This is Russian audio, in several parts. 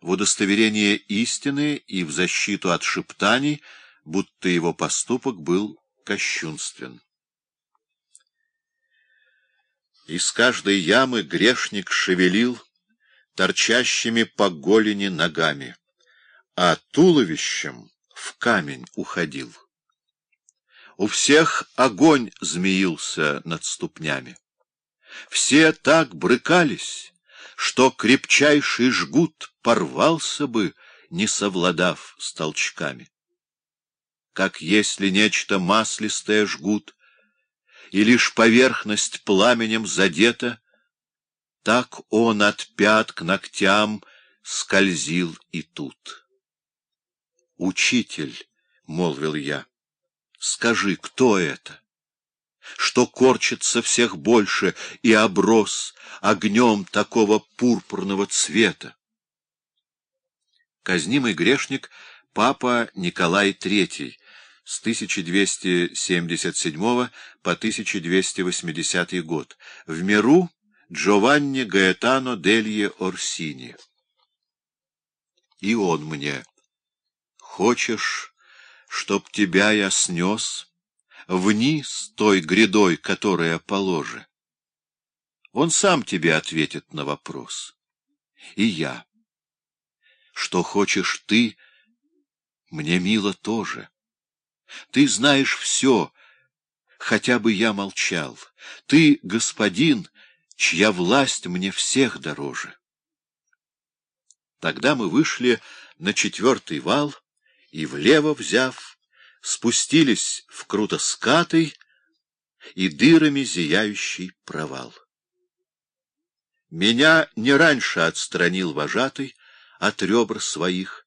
в удостоверение истины и в защиту от шептаний, будто его поступок был кощунствен. Из каждой ямы грешник шевелил торчащими по голени ногами, а туловищем в камень уходил. У всех огонь змеился над ступнями. Все так брыкались, что крепчайший жгут порвался бы, не совладав с толчками. Как если нечто маслистое жгут, и лишь поверхность пламенем задета, так он от пят к ногтям скользил и тут. «Учитель», — молвил я, — «скажи, кто это?» Что корчится всех больше и оброс огнем такого пурпурного цвета. Казнимый грешник папа Николай III с 1277 по 1280 год, в миру Джованни Гаэтано Делье Орсини. И он мне, хочешь, чтоб тебя я снес вниз той грядой, которая положе? Он сам тебе ответит на вопрос. И я. Что хочешь ты, мне мило тоже. Ты знаешь все, хотя бы я молчал. Ты, господин, чья власть мне всех дороже. Тогда мы вышли на четвертый вал и, влево взяв, спустились в круто скатый и дырами зияющий провал. Меня не раньше отстранил вожатый от ребр своих,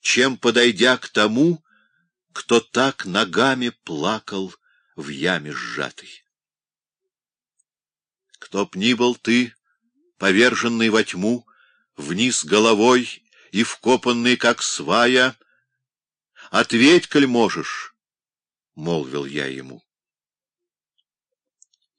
чем, подойдя к тому, кто так ногами плакал в яме сжатой. Кто б ни был ты, поверженный во тьму, вниз головой и вкопанный, как свая, ответь, коль можешь, — молвил я ему.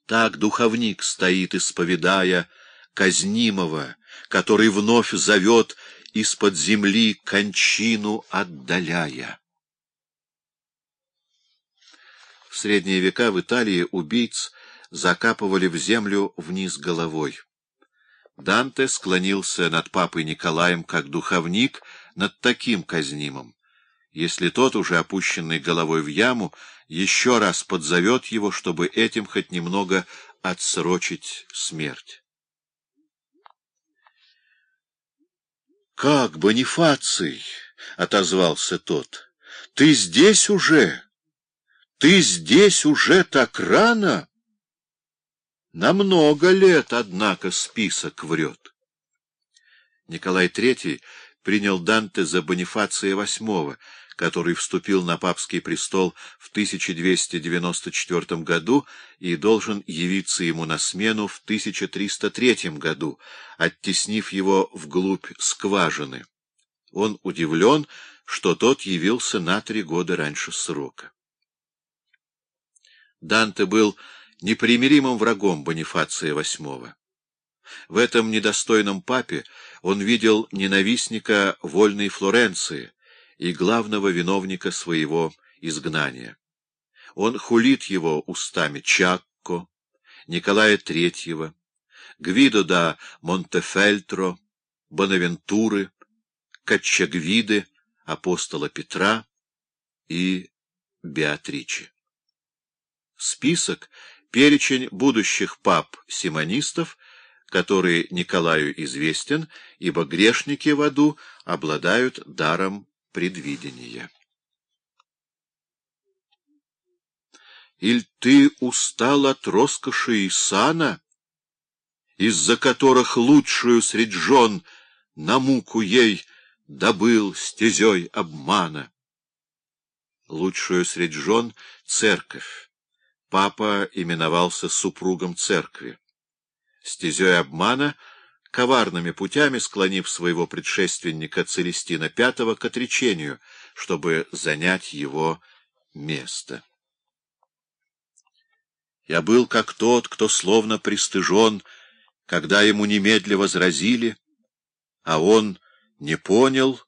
Так духовник стоит, исповедая казнимого, который вновь зовет из-под земли кончину отдаляя. В средние века в Италии убийц закапывали в землю вниз головой. Данте склонился над папой Николаем как духовник над таким казнимым. Если тот, уже опущенный головой в яму, еще раз подзовет его, чтобы этим хоть немного отсрочить смерть. «Как, Бонифаций?» — отозвался тот. «Ты здесь уже?» Ты здесь уже так рано? На много лет, однако, список врет. Николай III принял Данте за Бонифация VIII, который вступил на папский престол в 1294 году и должен явиться ему на смену в 1303 году, оттеснив его вглубь скважины. Он удивлен, что тот явился на три года раньше срока. Данте был непримиримым врагом Бонифация VIII. В этом недостойном папе он видел ненавистника вольной Флоренции и главного виновника своего изгнания. Он хулит его устами Чакко, Николая III, Гвидо да Монтефельтро, Бонавентуры, Каччагвиды, апостола Петра и Беатричи. Список — перечень будущих пап-симонистов, который Николаю известен, ибо грешники в аду обладают даром предвидения. Иль ты устал от роскоши и сана, из-за которых лучшую средь жен на муку ей добыл стезей обмана? Лучшую средь жен — церковь папа именовался супругом церкви. Стезей обмана, коварными путями склонив своего предшественника Целестина V к отречению, чтобы занять его место. Я был как тот, кто словно пристыжен, когда ему немедля возразили, а он Не понял,